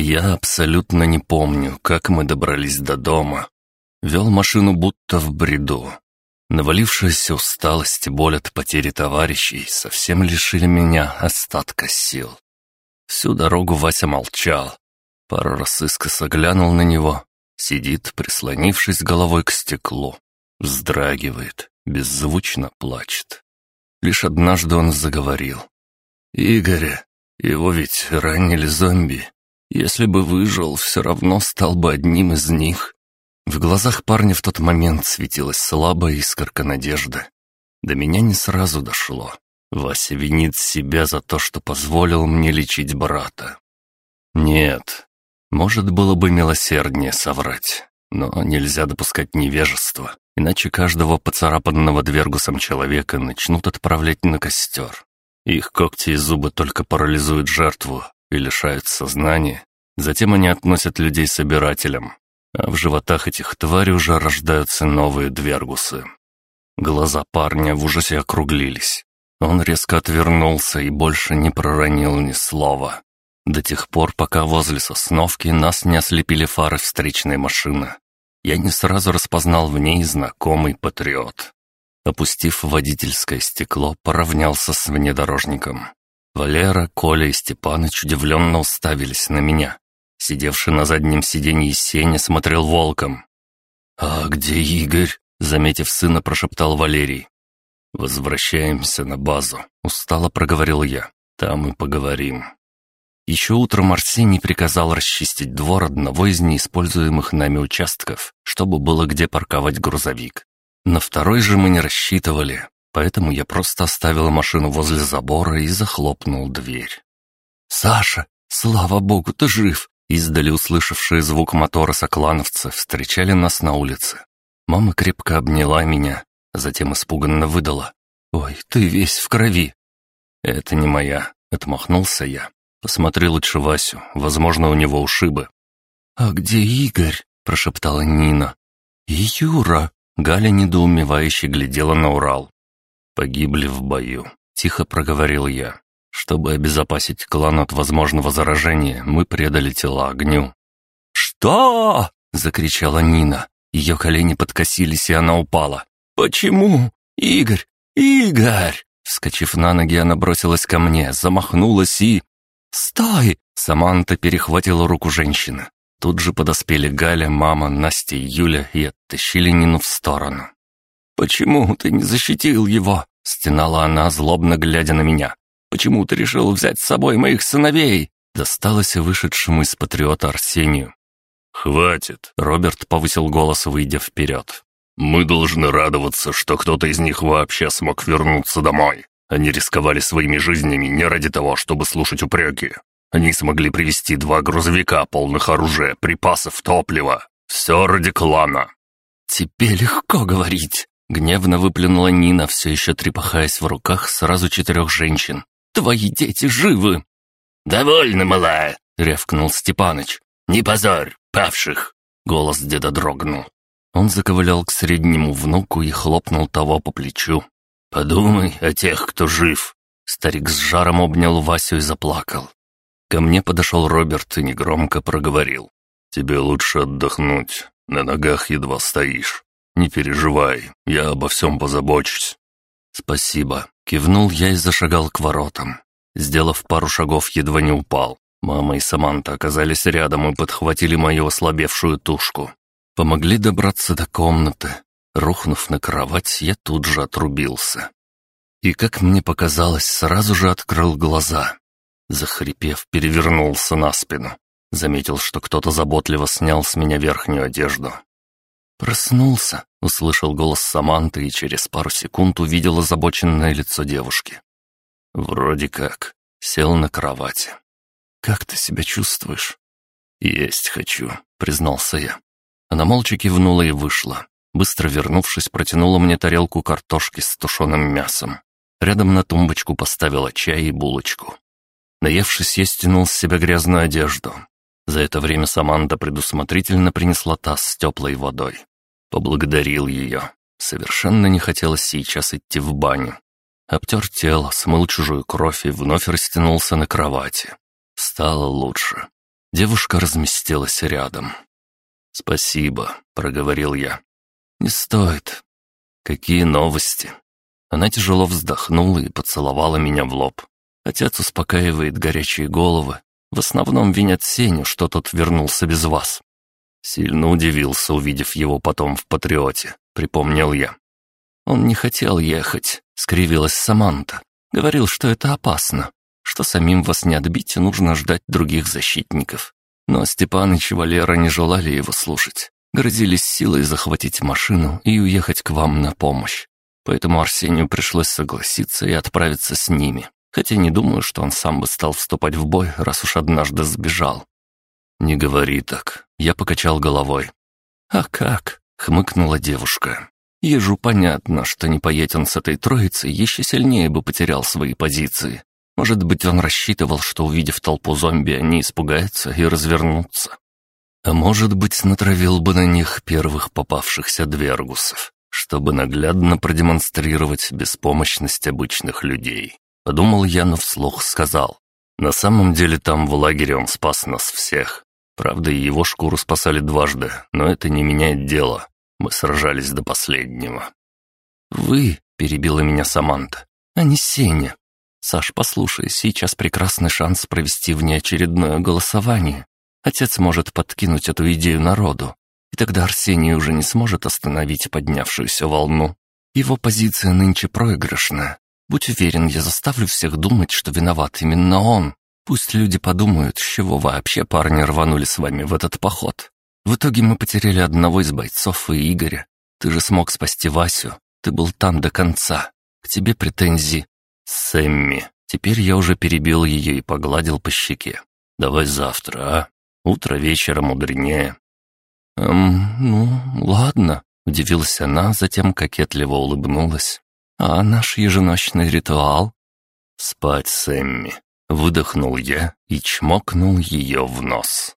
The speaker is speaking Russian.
Я абсолютно не помню, как мы добрались до дома. Вел машину будто в бреду. Навалившаяся усталость и боль от потери товарищей совсем лишили меня остатка сил. Всю дорогу Вася молчал. Пару раз искоса глянул на него. Сидит, прислонившись головой к стеклу. Вздрагивает, беззвучно плачет. Лишь однажды он заговорил. «Игоря, его ведь ранили зомби. Если бы выжил, все равно стал бы одним из них». В глазах парня в тот момент светилась слабая искорка надежды. До меня не сразу дошло. Вася винит себя за то, что позволил мне лечить брата. Нет, может, было бы милосерднее соврать, но нельзя допускать невежества, иначе каждого поцарапанного двергусом человека начнут отправлять на костер. Их когти и зубы только парализуют жертву и лишают сознания. Затем они относят людей собирателям, а в животах этих тварей уже рождаются новые двергусы. Глаза парня в ужасе округлились. Он резко отвернулся и больше не проронил ни слова. До тех пор, пока возле сосновки нас не ослепили фары встречной машины. Я не сразу распознал в ней знакомый патриот. Опустив водительское стекло, поравнялся с внедорожником. Валера, Коля и Степаныч удивленно уставились на меня. Сидевший на заднем сиденье Сеня смотрел волком. «А где Игорь?» — заметив сына, прошептал Валерий. «Возвращаемся на базу», — устало проговорил я. «Там и поговорим». Еще утром Арсений приказал расчистить двор одного из неиспользуемых нами участков, чтобы было где парковать грузовик. На второй же мы не рассчитывали, поэтому я просто оставил машину возле забора и захлопнул дверь. «Саша, слава богу, ты жив!» Издали услышавшие звук мотора соклановцы встречали нас на улице. Мама крепко обняла меня, затем испуганно выдала. «Ой, ты весь в крови!» «Это не моя», — отмахнулся я. «Посмотри лучше Васю, возможно, у него ушибы». «А где Игорь?» — прошептала Нина. «И Юра?» — Галя недоумевающе глядела на Урал. «Погибли в бою», — тихо проговорил я. Чтобы обезопасить клан от возможного заражения, мы предали тела огню». «Что?» — закричала Нина. Ее колени подкосились, и она упала. «Почему? Игорь! Игорь!» Вскочив на ноги, она бросилась ко мне, замахнулась и... «Стой!» — Саманта перехватила руку женщины. Тут же подоспели Галя, мама, Настя и Юля и оттащили Нину в сторону. «Почему ты не защитил его?» — стенала она, злобно глядя на меня. Почему ты решил взять с собой моих сыновей?» Досталось вышедшему из патриота Арсению. «Хватит!» — Роберт повысил голос, выйдя вперед. «Мы должны радоваться, что кто-то из них вообще смог вернуться домой. Они рисковали своими жизнями не ради того, чтобы слушать упреки. Они смогли привезти два грузовика, полных оружия, припасов, топлива. Все ради клана». «Тебе легко говорить!» — гневно выплюнула Нина, все еще трепахаясь в руках сразу четырех женщин. Твои дети живы!» «Довольно, малая!» — рявкнул Степаныч. «Не позорь павших!» — голос деда дрогнул. Он заковылял к среднему внуку и хлопнул того по плечу. «Подумай о тех, кто жив!» Старик с жаром обнял Васю и заплакал. Ко мне подошел Роберт и негромко проговорил. «Тебе лучше отдохнуть. На ногах едва стоишь. Не переживай, я обо всем позабочусь». «Спасибо», Кивнул я и зашагал к воротам. Сделав пару шагов, едва не упал. Мама и Саманта оказались рядом и подхватили мою ослабевшую тушку. Помогли добраться до комнаты. Рухнув на кровать, я тут же отрубился. И, как мне показалось, сразу же открыл глаза. Захрипев, перевернулся на спину. Заметил, что кто-то заботливо снял с меня верхнюю одежду. «Проснулся», — услышал голос Саманты и через пару секунд увидел озабоченное лицо девушки. «Вроде как. Сел на кровати. Как ты себя чувствуешь?» «Есть хочу», — признался я. Она молча кивнула и вышла. Быстро вернувшись, протянула мне тарелку картошки с тушеным мясом. Рядом на тумбочку поставила чай и булочку. Наевшись, я стянул с себя грязную одежду. За это время Саманта предусмотрительно принесла таз с теплой водой. Поблагодарил ее. Совершенно не хотелось сейчас идти в баню. Обтер тело, смыл чужую кровь и вновь растянулся на кровати. Стало лучше. Девушка разместилась рядом. «Спасибо», — проговорил я. «Не стоит». «Какие новости?» Она тяжело вздохнула и поцеловала меня в лоб. Отец успокаивает горячие головы. В основном винят Сеню, что тот вернулся без вас. Сильно удивился, увидев его потом в «Патриоте», припомнил я. Он не хотел ехать, скривилась Саманта. Говорил, что это опасно, что самим вас не отбить и нужно ждать других защитников. Но Степаныч и Валера не желали его слушать. Грозились силой захватить машину и уехать к вам на помощь. Поэтому Арсению пришлось согласиться и отправиться с ними. Хотя не думаю, что он сам бы стал вступать в бой, раз уж однажды сбежал. «Не говори так», — я покачал головой. «А как?» — хмыкнула девушка. «Ежу понятно, что не он с этой троицей, еще сильнее бы потерял свои позиции. Может быть, он рассчитывал, что, увидев толпу зомби, они испугаются и развернутся. А может быть, натравил бы на них первых попавшихся двергусов, чтобы наглядно продемонстрировать беспомощность обычных людей. Подумал я, но вслух сказал. На самом деле там в лагере он спас нас всех. Правда, его шкуру спасали дважды, но это не меняет дело. Мы сражались до последнего. «Вы», — перебила меня Саманта, — «а не Сеня. «Саш, послушай, сейчас прекрасный шанс провести внеочередное голосование. Отец может подкинуть эту идею народу, и тогда Арсений уже не сможет остановить поднявшуюся волну. Его позиция нынче проигрышная. Будь уверен, я заставлю всех думать, что виноват именно он. Пусть люди подумают, с чего вообще парни рванули с вами в этот поход. В итоге мы потеряли одного из бойцов и Игоря. Ты же смог спасти Васю. Ты был там до конца. К тебе претензий «Сэмми». Теперь я уже перебил ее и погладил по щеке. «Давай завтра, а? Утро вечера мудренее». «Эм, ну, ладно», — удивилась она, затем кокетливо улыбнулась. «А наш еженочный ритуал?» «Спать, Сэмми», — выдохнул я и чмокнул ее в нос.